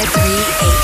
538.